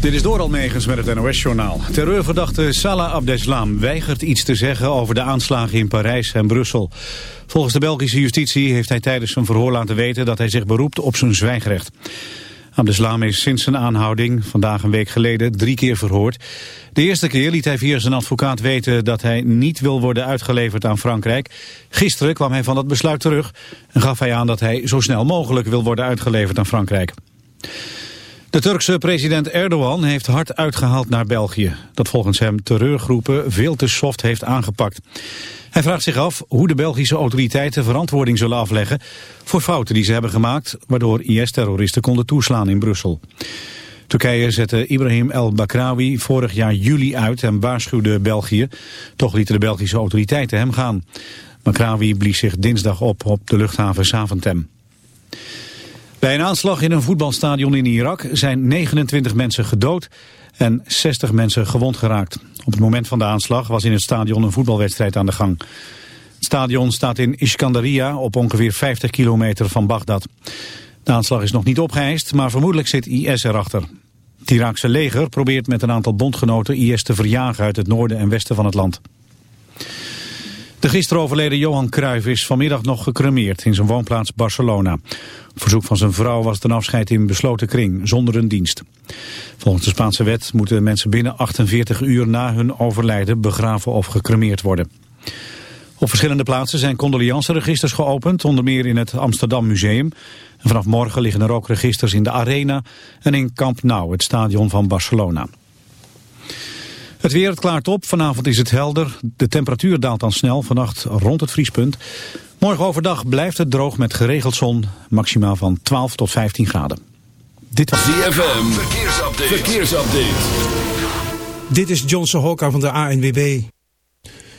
Dit is door Almegens met het NOS-journaal. Terreurverdachte Salah Abdeslam weigert iets te zeggen over de aanslagen in Parijs en Brussel. Volgens de Belgische justitie heeft hij tijdens zijn verhoor laten weten dat hij zich beroept op zijn zwijgrecht. Abdeslam is sinds zijn aanhouding, vandaag een week geleden, drie keer verhoord. De eerste keer liet hij via zijn advocaat weten dat hij niet wil worden uitgeleverd aan Frankrijk. Gisteren kwam hij van dat besluit terug en gaf hij aan dat hij zo snel mogelijk wil worden uitgeleverd aan Frankrijk. De Turkse president Erdogan heeft hard uitgehaald naar België, dat volgens hem terreurgroepen veel te soft heeft aangepakt. Hij vraagt zich af hoe de Belgische autoriteiten verantwoording zullen afleggen voor fouten die ze hebben gemaakt, waardoor IS-terroristen konden toeslaan in Brussel. Turkije zette Ibrahim el-Bakrawi vorig jaar juli uit en waarschuwde België. Toch lieten de Belgische autoriteiten hem gaan. Bakrawi blies zich dinsdag op op de luchthaven Zaventem. Bij een aanslag in een voetbalstadion in Irak zijn 29 mensen gedood en 60 mensen gewond geraakt. Op het moment van de aanslag was in het stadion een voetbalwedstrijd aan de gang. Het stadion staat in Iskandaria op ongeveer 50 kilometer van Bagdad. De aanslag is nog niet opgeëist, maar vermoedelijk zit IS erachter. Het Iraakse leger probeert met een aantal bondgenoten IS te verjagen uit het noorden en westen van het land. De gisteren overleden Johan Cruijff is vanmiddag nog gecremeerd in zijn woonplaats Barcelona. Op verzoek van zijn vrouw was een afscheid in besloten kring, zonder een dienst. Volgens de Spaanse wet moeten mensen binnen 48 uur na hun overlijden begraven of gecremeerd worden. Op verschillende plaatsen zijn condoleanceregisters geopend, onder meer in het Amsterdam Museum. Vanaf morgen liggen er ook registers in de Arena en in Camp Nou, het stadion van Barcelona. Het weer, het klaart op. Vanavond is het helder. De temperatuur daalt dan snel, vannacht rond het vriespunt. Morgen overdag blijft het droog met geregeld zon. Maximaal van 12 tot 15 graden. Dit was ZFM. Verkeersupdate. Verkeersupdate. Dit is Johnson Hokka van de ANWB.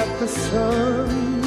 at the sun.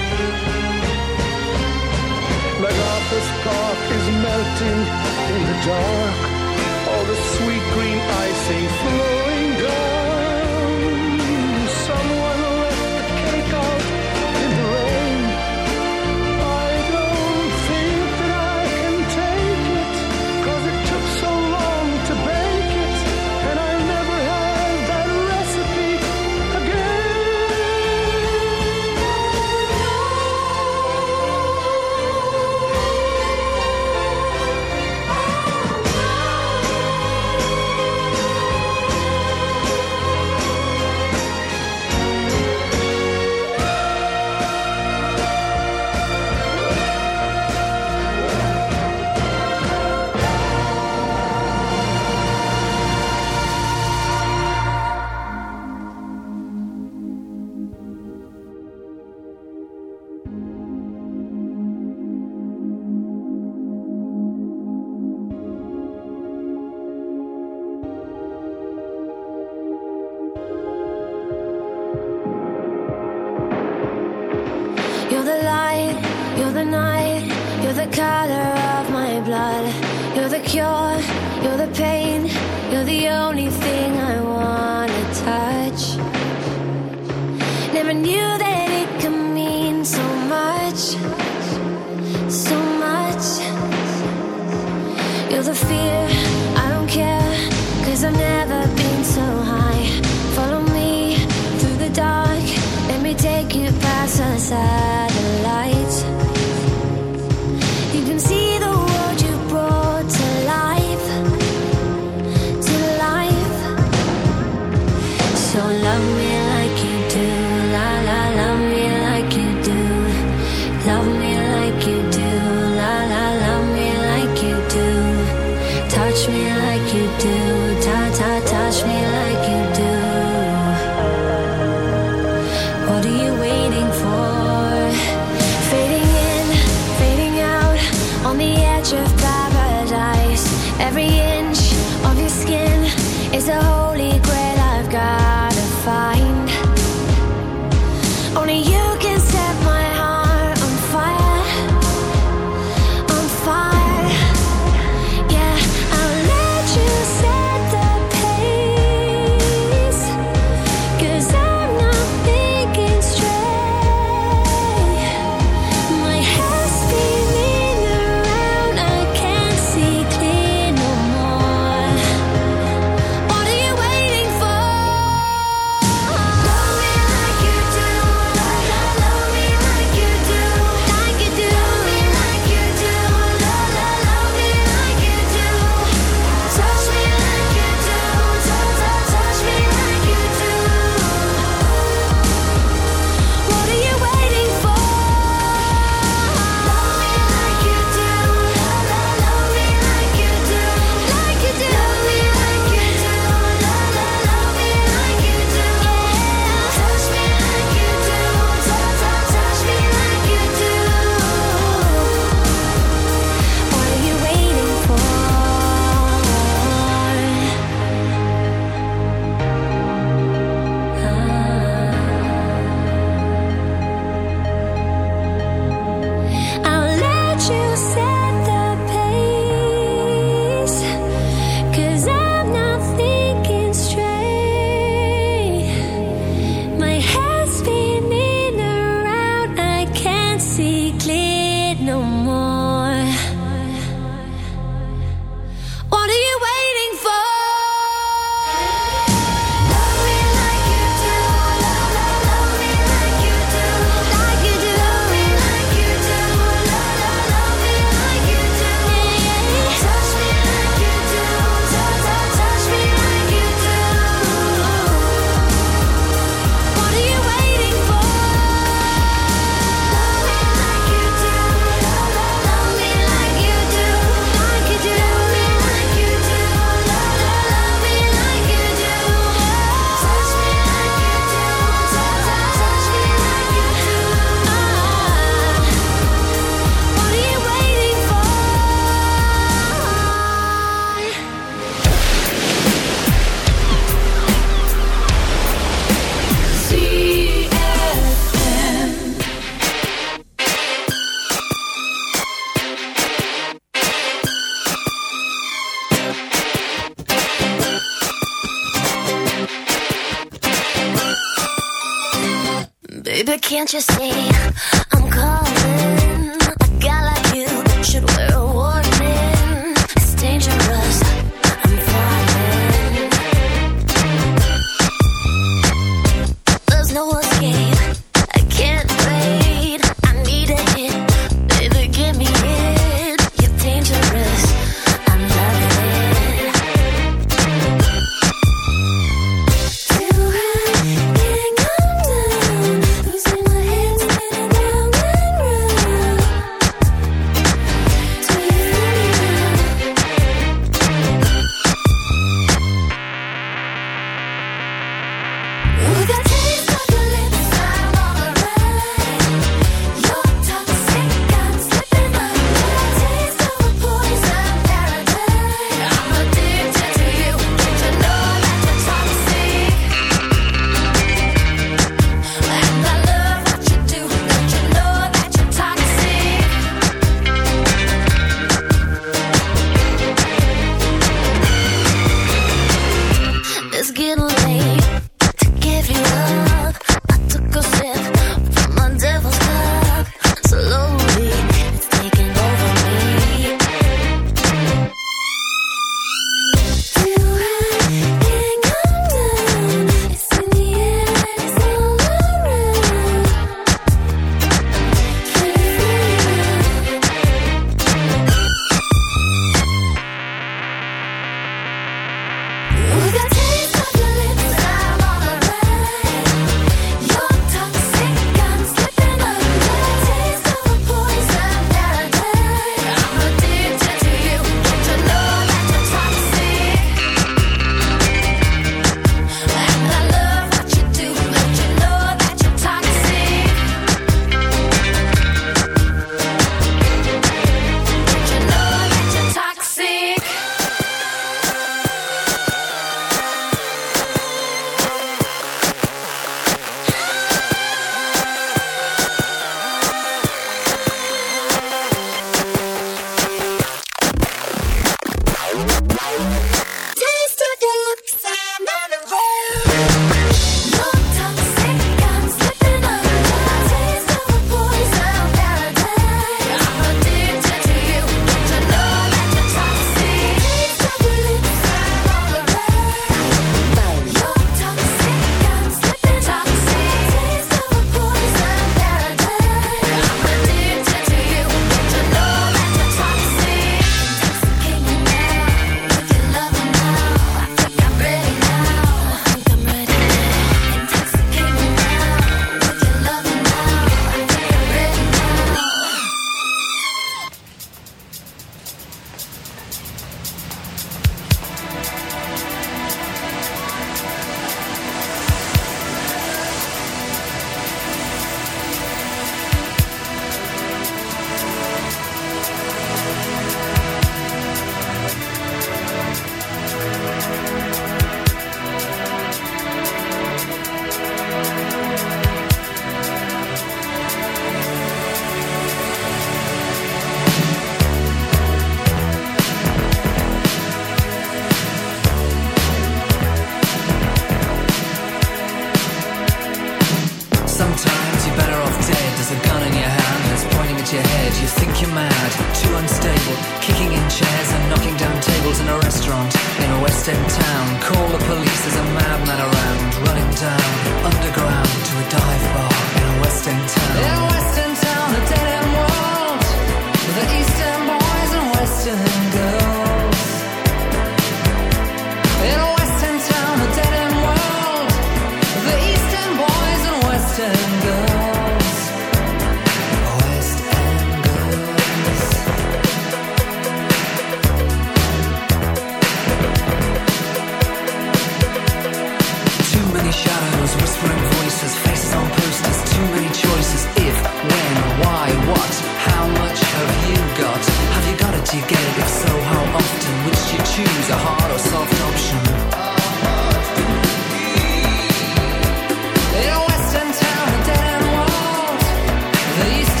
The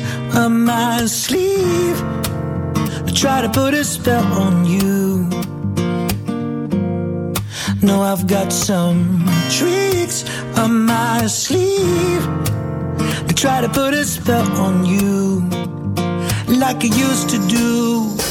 up my sleeve I try to put a spell on you. No, I've got some tricks up my sleeve I try to put a spell on you, like I used to do.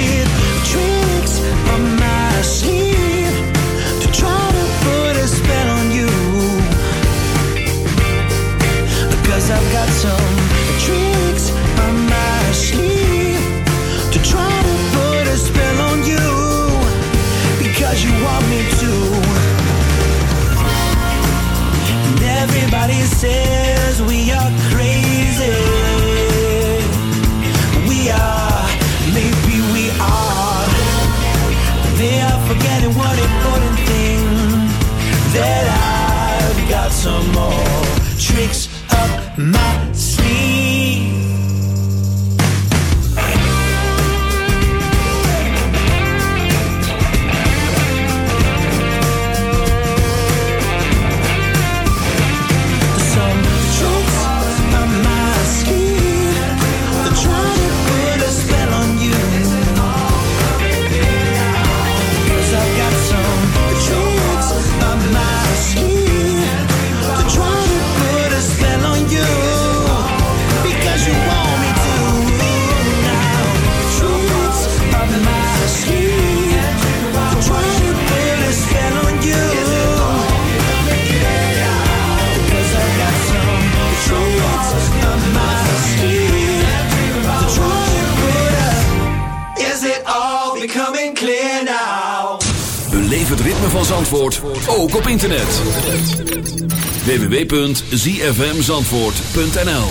www.zfmzandvoort.nl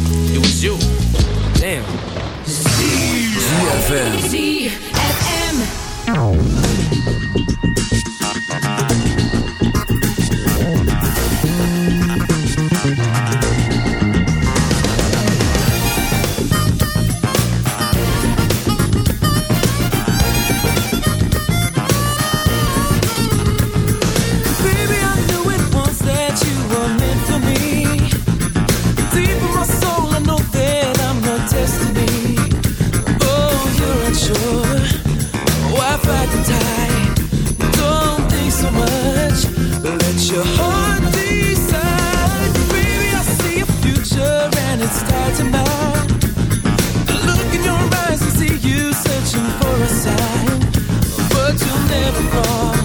it was you. Damn. Baby, Oh, why fight the tide. Don't think so much. Let your heart decide. Baby, I see future and it's. Look in your eyes see you searching for a sign, but you'll never fall.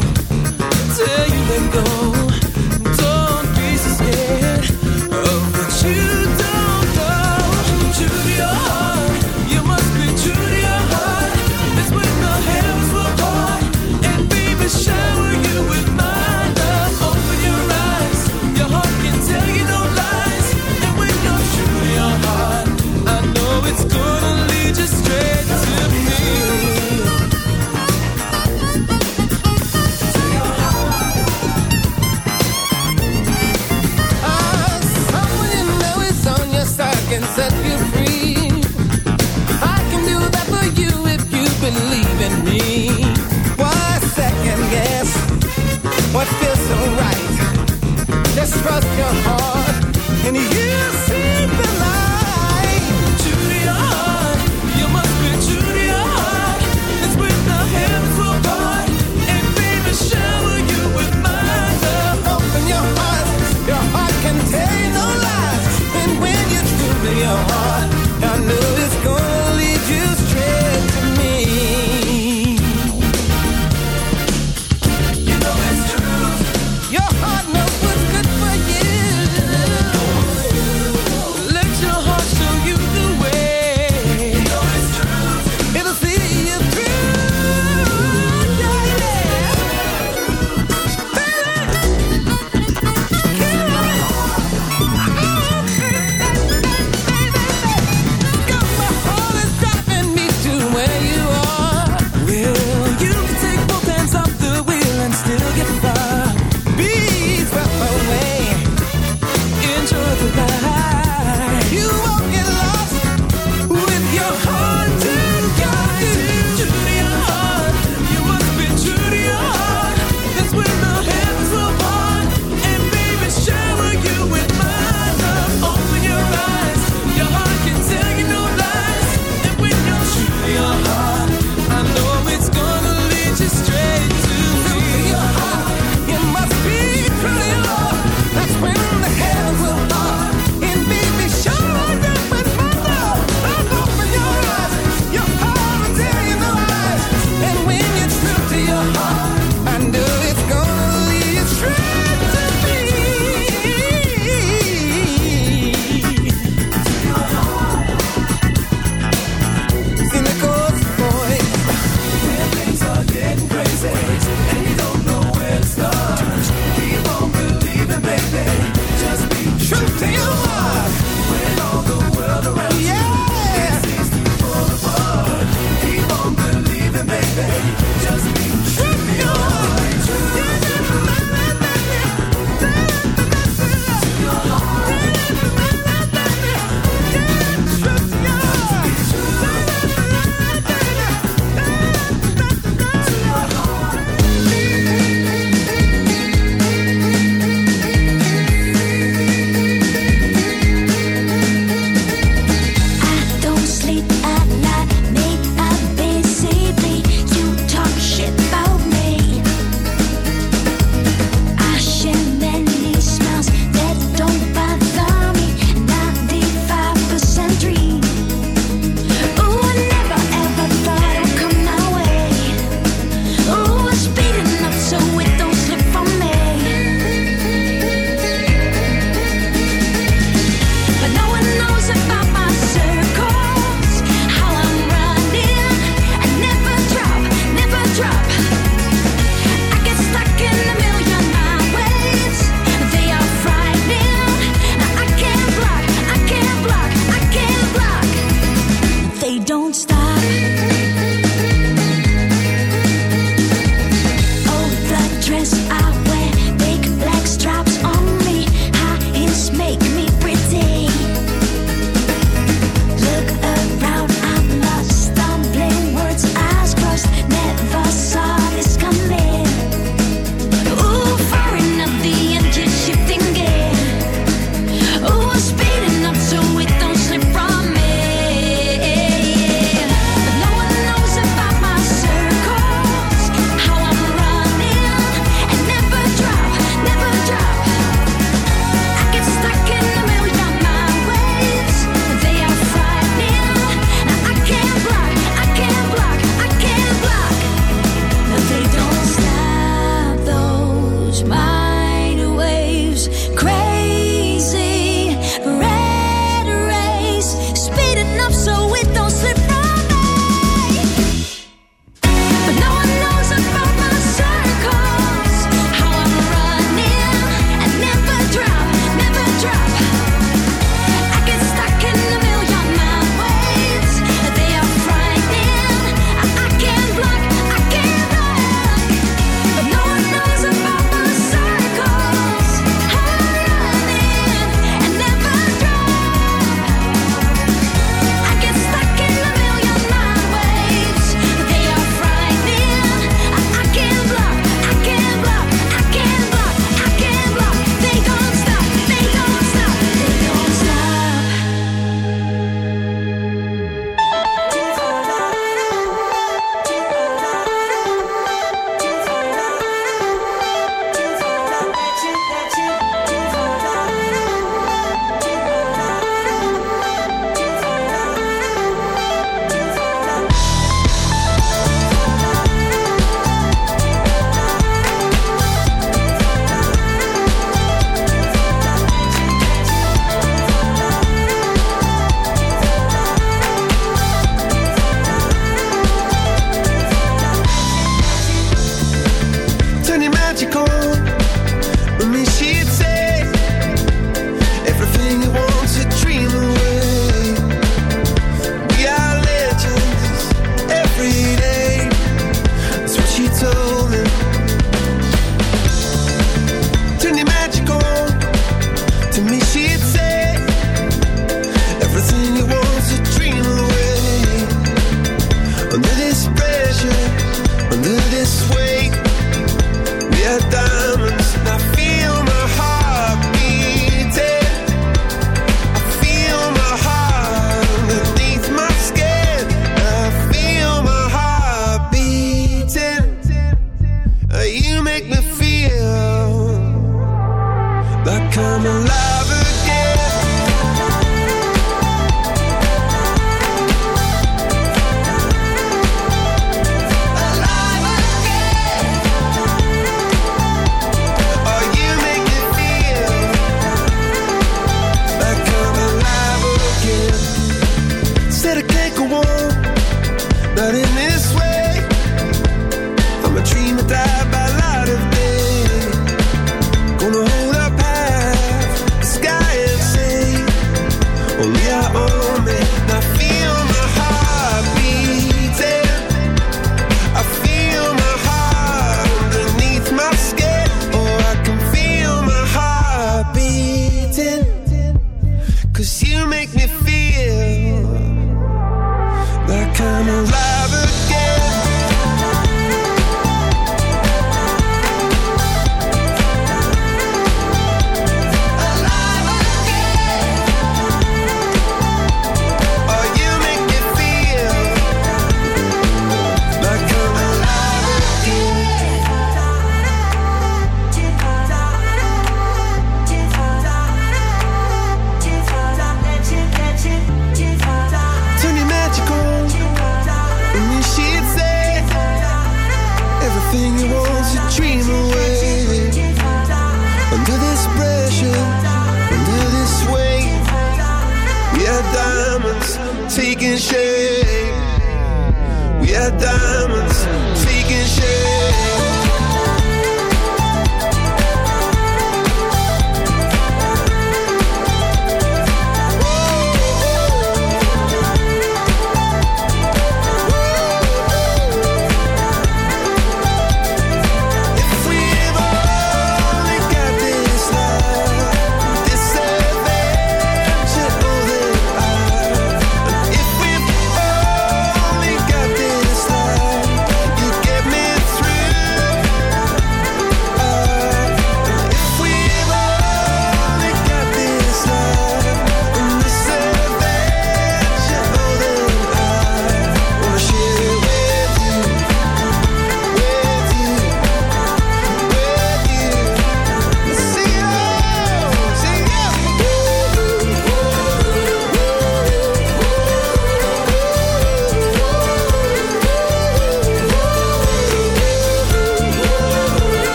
Trust your heart, and you.